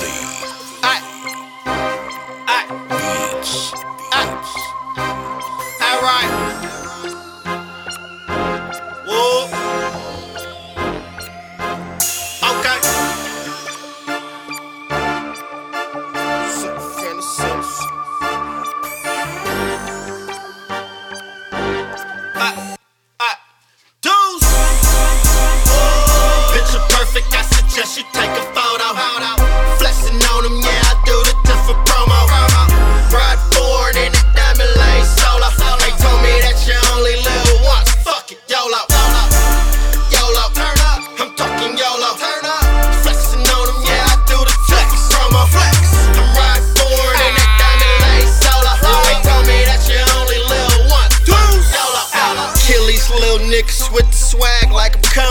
Easy.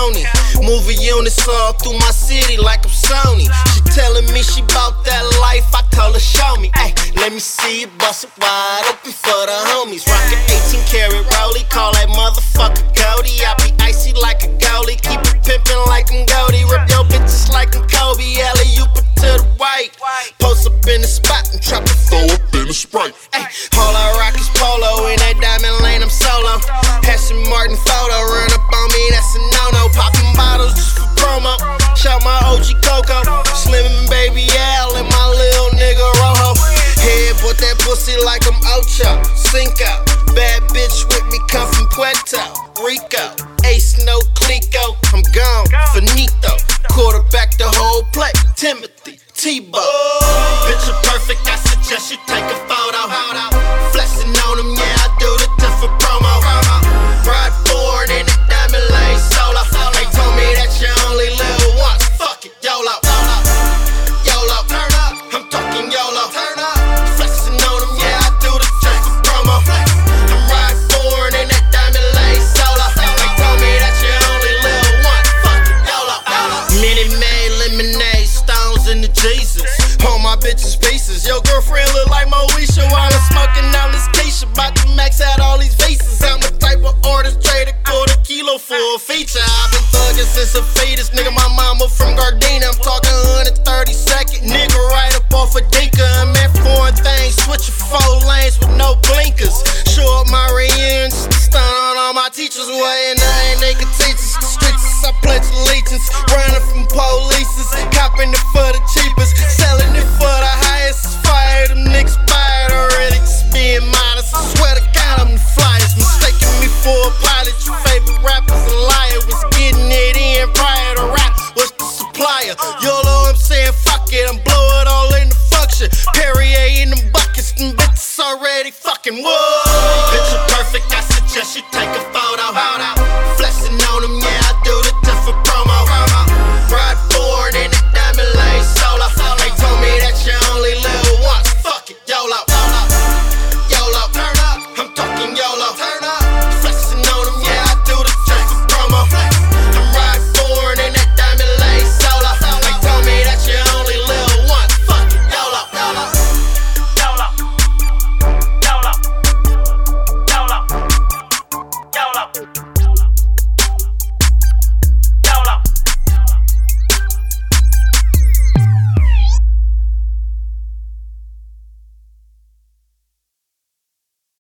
Coney. Moving units all through my city like I'm Sony. She telling me she bout that life, I told her show me. Ay, let me see it bust it wide open for the homies. Rockin' 18 karat rollie, call that motherfucker Cody. I be icy like a goalie, keep it pimpin' like I'm Goldie. Rip your bitches like I'm Post up in the spot and trap the throw up in the sprite. All I rock is polo in that diamond lane, I'm solo. Aston Martin photo, run up on me, that's a no-no. Popping bottles just for promo. Shout my OG Coco, Slim and Baby Al, and my little nigga Rojo. Head but that pussy like I'm Ocho, Cinco. Bad bitch with me come from Puerto Rico. Ace no Clico, pieces. Your girlfriend look like Moesha while I'm smoking out this Keisha. About to max out all these faces. I'm the type of artist trade a quarter kilo for a feature. I've been thugging since a fetus. Nigga, my mama from Gardena. I'm talking 130 second. Nigga, right up off a dinka. I'm at foreign things. Switching four lanes with no blinkers. Show up my reunions. Stun on all my teachers. Way and nothing they can teach us. The streets, I pledge allegiance. Running from polices. Copping it for the cheapest. Selling